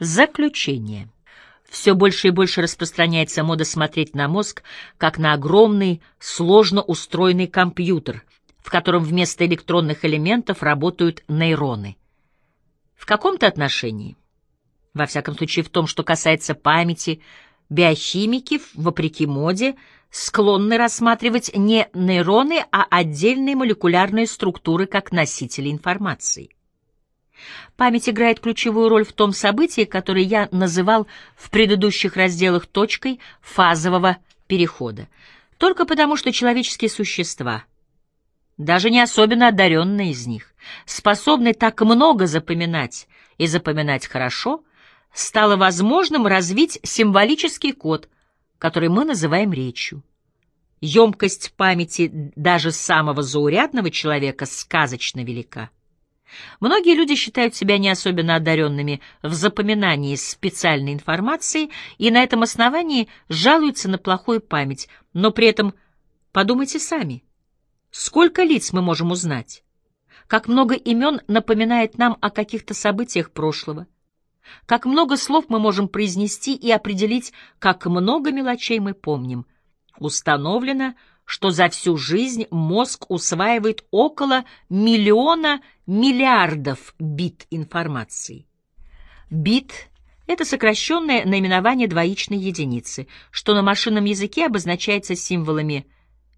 Заключение. Все больше и больше распространяется мода смотреть на мозг, как на огромный, сложно устроенный компьютер, в котором вместо электронных элементов работают нейроны. В каком-то отношении, во всяком случае в том, что касается памяти, биохимики, вопреки моде, склонны рассматривать не нейроны, а отдельные молекулярные структуры как носители информации. Память играет ключевую роль в том событии, которое я называл в предыдущих разделах точкой фазового перехода. Только потому, что человеческие существа, даже не особенно одаренные из них, способны так много запоминать и запоминать хорошо, стало возможным развить символический код, который мы называем речью. Емкость памяти даже самого заурядного человека сказочно велика. Многие люди считают себя не особенно одаренными в запоминании специальной информации и на этом основании жалуются на плохую память, но при этом подумайте сами, сколько лиц мы можем узнать, как много имен напоминает нам о каких-то событиях прошлого, как много слов мы можем произнести и определить, как много мелочей мы помним. Установлено, что за всю жизнь мозг усваивает около миллиона миллиардов бит информации. Бит — это сокращенное наименование двоичной единицы, что на машинном языке обозначается символами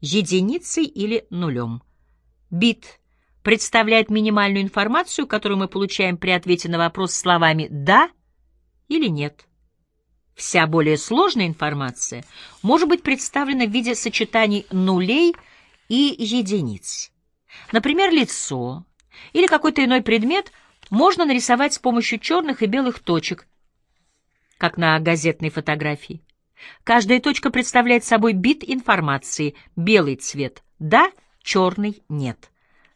единицей или нулем. Бит представляет минимальную информацию, которую мы получаем при ответе на вопрос словами «да» или «нет». Вся более сложная информация может быть представлена в виде сочетаний нулей и единиц. Например, лицо или какой-то иной предмет можно нарисовать с помощью черных и белых точек, как на газетной фотографии. Каждая точка представляет собой бит информации, белый цвет «да», черный «нет».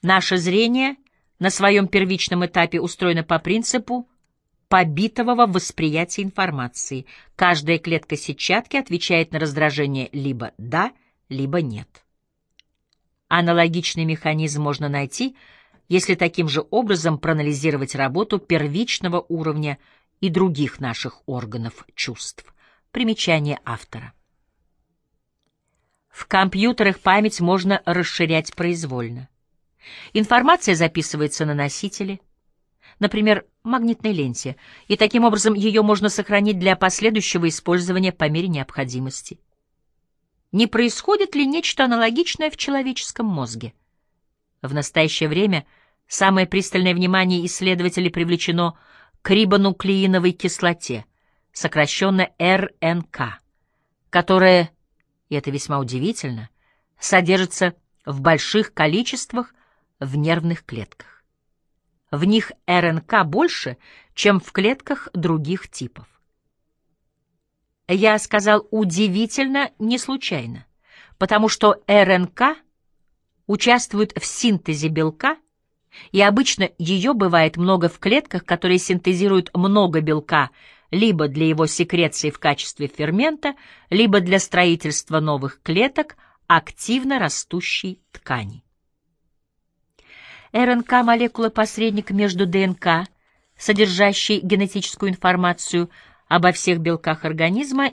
Наше зрение на своем первичном этапе устроено по принципу побитового восприятия информации. Каждая клетка сетчатки отвечает на раздражение либо «да», либо «нет». Аналогичный механизм можно найти, если таким же образом проанализировать работу первичного уровня и других наших органов чувств. Примечание автора. В компьютерах память можно расширять произвольно. Информация записывается на носителе, например, магнитной ленте, и таким образом ее можно сохранить для последующего использования по мере необходимости. Не происходит ли нечто аналогичное в человеческом мозге? В настоящее время самое пристальное внимание исследователей привлечено к рибонуклеиновой кислоте, сокращенно РНК, которая, и это весьма удивительно, содержится в больших количествах в нервных клетках. В них РНК больше, чем в клетках других типов. Я сказал «удивительно» не случайно, потому что РНК участвует в синтезе белка, и обычно ее бывает много в клетках, которые синтезируют много белка либо для его секреции в качестве фермента, либо для строительства новых клеток активно растущей ткани. РНК — молекула-посредник между ДНК, содержащей генетическую информацию обо всех белках организма,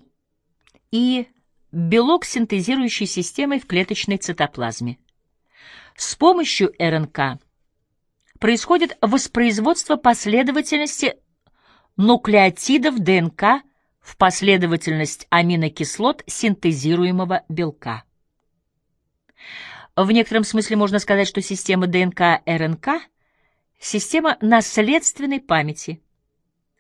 и белок, синтезирующей системой в клеточной цитоплазме. С помощью РНК происходит воспроизводство последовательности нуклеотидов ДНК в последовательность аминокислот синтезируемого белка. В некотором смысле можно сказать, что система ДНК-РНК — система наследственной памяти.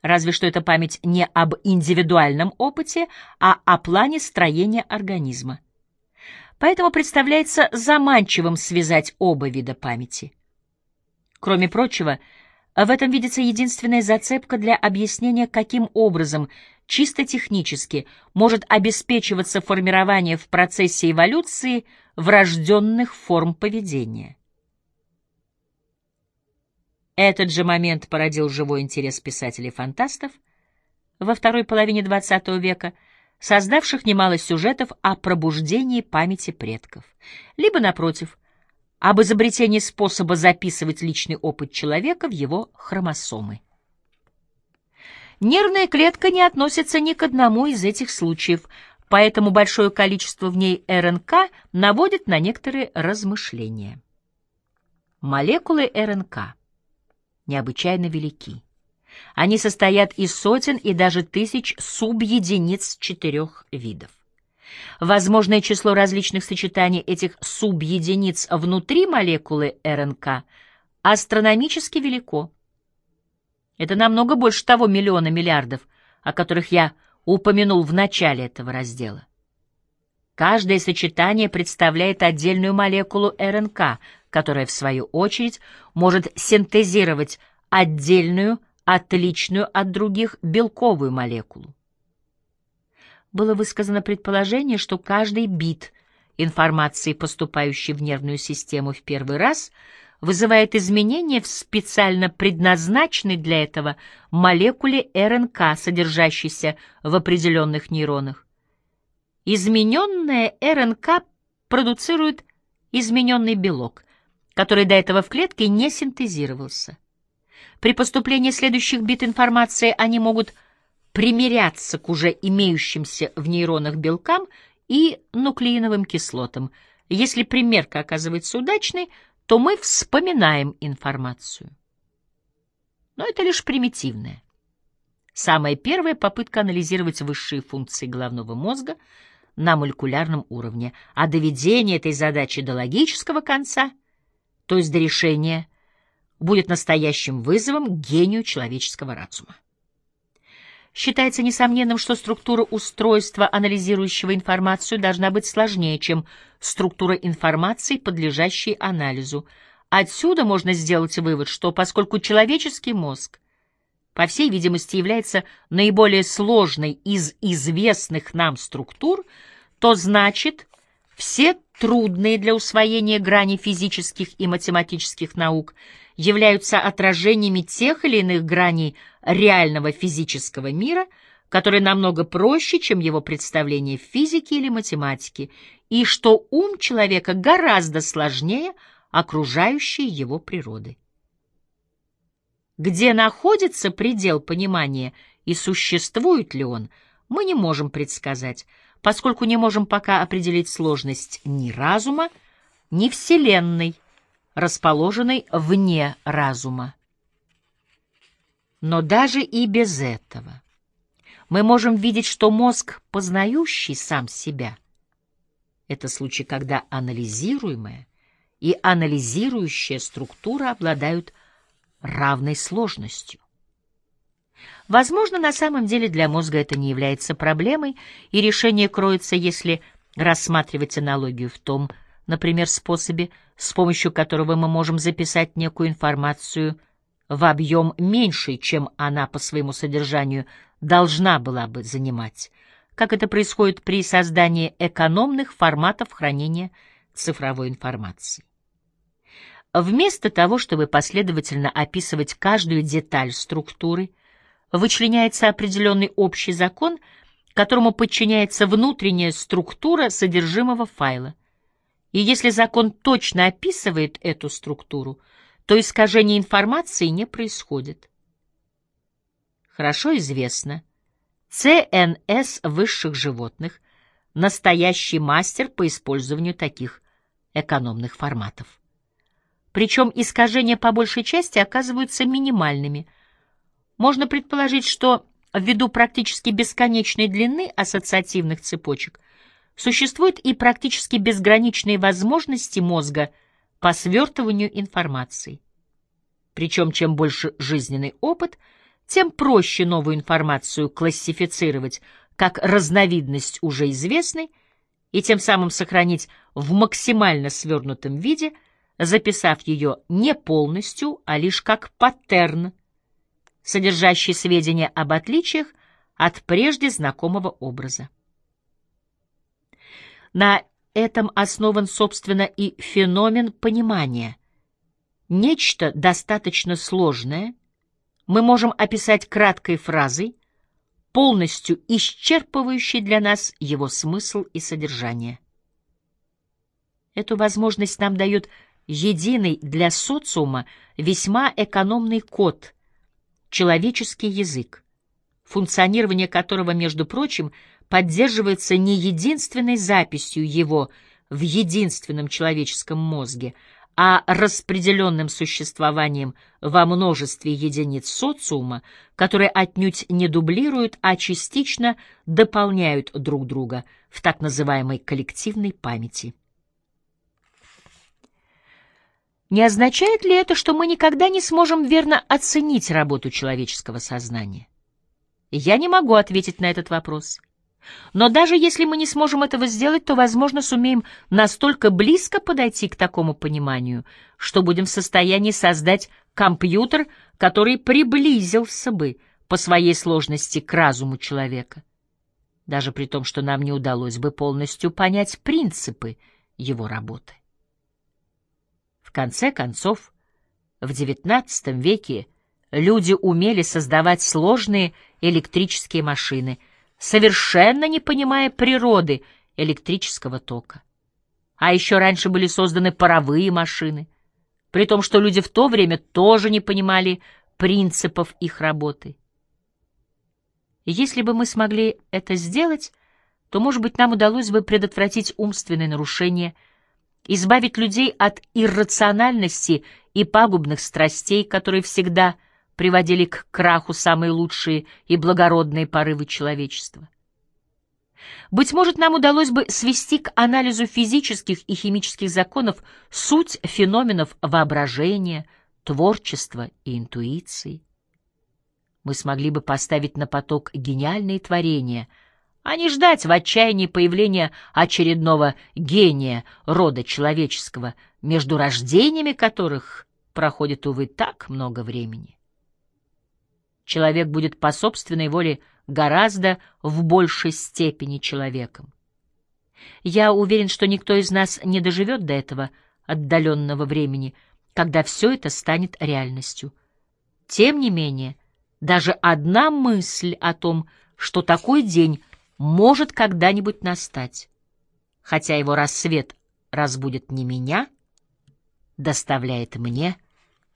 Разве что эта память не об индивидуальном опыте, а о плане строения организма. Поэтому представляется заманчивым связать оба вида памяти. Кроме прочего, в этом видится единственная зацепка для объяснения, каким образом чисто технически может обеспечиваться формирование в процессе эволюции врожденных форм поведения. Этот же момент породил живой интерес писателей-фантастов во второй половине XX века, создавших немало сюжетов о пробуждении памяти предков, либо, напротив, об изобретении способа записывать личный опыт человека в его хромосомы. Нервная клетка не относится ни к одному из этих случаев, поэтому большое количество в ней РНК наводит на некоторые размышления. Молекулы РНК необычайно велики. Они состоят из сотен и даже тысяч субъединиц четырех видов. Возможное число различных сочетаний этих субъединиц внутри молекулы РНК астрономически велико. Это намного больше того миллиона миллиардов, о которых я упомянул в начале этого раздела. Каждое сочетание представляет отдельную молекулу РНК, которая, в свою очередь, может синтезировать отдельную, отличную от других белковую молекулу. Было высказано предположение, что каждый бит информации, поступающей в нервную систему в первый раз, вызывает изменения в специально предназначенной для этого молекуле РНК, содержащейся в определенных нейронах. Измененная РНК продуцирует измененный белок, который до этого в клетке не синтезировался. При поступлении следующих бит информации они могут примиряться к уже имеющимся в нейронах белкам и нуклеиновым кислотам. Если примерка оказывается удачной, то мы вспоминаем информацию. Но это лишь примитивное. Самая первая попытка анализировать высшие функции головного мозга на молекулярном уровне, а доведение этой задачи до логического конца, то есть до решения, будет настоящим вызовом гению человеческого разума. Считается несомненным, что структура устройства, анализирующего информацию, должна быть сложнее, чем структура информации, подлежащей анализу. Отсюда можно сделать вывод, что поскольку человеческий мозг, по всей видимости, является наиболее сложной из известных нам структур, то значит, все трудные для усвоения грани физических и математических наук являются отражениями тех или иных граней реального физического мира, который намного проще, чем его представление в физике или математике, и что ум человека гораздо сложнее окружающей его природы. Где находится предел понимания и существует ли он, мы не можем предсказать, поскольку не можем пока определить сложность ни разума, ни Вселенной, расположенной вне разума. Но даже и без этого мы можем видеть, что мозг, познающий сам себя, это случай, когда анализируемая и анализирующая структура обладают равной сложностью. Возможно, на самом деле для мозга это не является проблемой, и решение кроется, если рассматривать аналогию в том, например, способе, с помощью которого мы можем записать некую информацию в объем меньший, чем она по своему содержанию должна была бы занимать, как это происходит при создании экономных форматов хранения цифровой информации. Вместо того, чтобы последовательно описывать каждую деталь структуры, вычленяется определенный общий закон, которому подчиняется внутренняя структура содержимого файла. И если закон точно описывает эту структуру, то искажение информации не происходит. Хорошо известно, ЦНС высших животных – настоящий мастер по использованию таких экономных форматов. Причем искажения по большей части оказываются минимальными – можно предположить, что ввиду практически бесконечной длины ассоциативных цепочек существуют и практически безграничные возможности мозга по свертыванию информации. Причем чем больше жизненный опыт, тем проще новую информацию классифицировать как разновидность уже известной и тем самым сохранить в максимально свернутом виде, записав ее не полностью, а лишь как паттерн, содержащий сведения об отличиях от прежде знакомого образа. На этом основан, собственно, и феномен понимания. Нечто достаточно сложное мы можем описать краткой фразой, полностью исчерпывающей для нас его смысл и содержание. Эту возможность нам дает единый для социума весьма экономный код — человеческий язык, функционирование которого, между прочим, поддерживается не единственной записью его в единственном человеческом мозге, а распределенным существованием во множестве единиц социума, которые отнюдь не дублируют, а частично дополняют друг друга в так называемой коллективной памяти. Не означает ли это, что мы никогда не сможем верно оценить работу человеческого сознания? Я не могу ответить на этот вопрос. Но даже если мы не сможем этого сделать, то, возможно, сумеем настолько близко подойти к такому пониманию, что будем в состоянии создать компьютер, который приблизился бы по своей сложности к разуму человека, даже при том, что нам не удалось бы полностью понять принципы его работы. В конце концов, в XIX веке люди умели создавать сложные электрические машины — совершенно не понимая природы электрического тока. А еще раньше были созданы паровые машины, при том, что люди в то время тоже не понимали принципов их работы. Если бы мы смогли это сделать, то, может быть, нам удалось бы предотвратить умственные нарушения, избавить людей от иррациональности и пагубных страстей, которые всегда – приводили к краху самые лучшие и благородные порывы человечества. Быть может, нам удалось бы свести к анализу физических и химических законов суть феноменов воображения, творчества и интуиции. Мы смогли бы поставить на поток гениальные творения, а не ждать в отчаянии появления очередного гения рода человеческого, между рождениями которых проходит, увы, так много времени человек будет по собственной воле гораздо в большей степени человеком. Я уверен, что никто из нас не доживет до этого отдаленного времени, когда все это станет реальностью. Тем не менее, даже одна мысль о том, что такой день может когда-нибудь настать, хотя его рассвет разбудит не меня, доставляет мне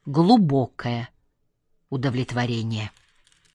глубокое удовлетворение.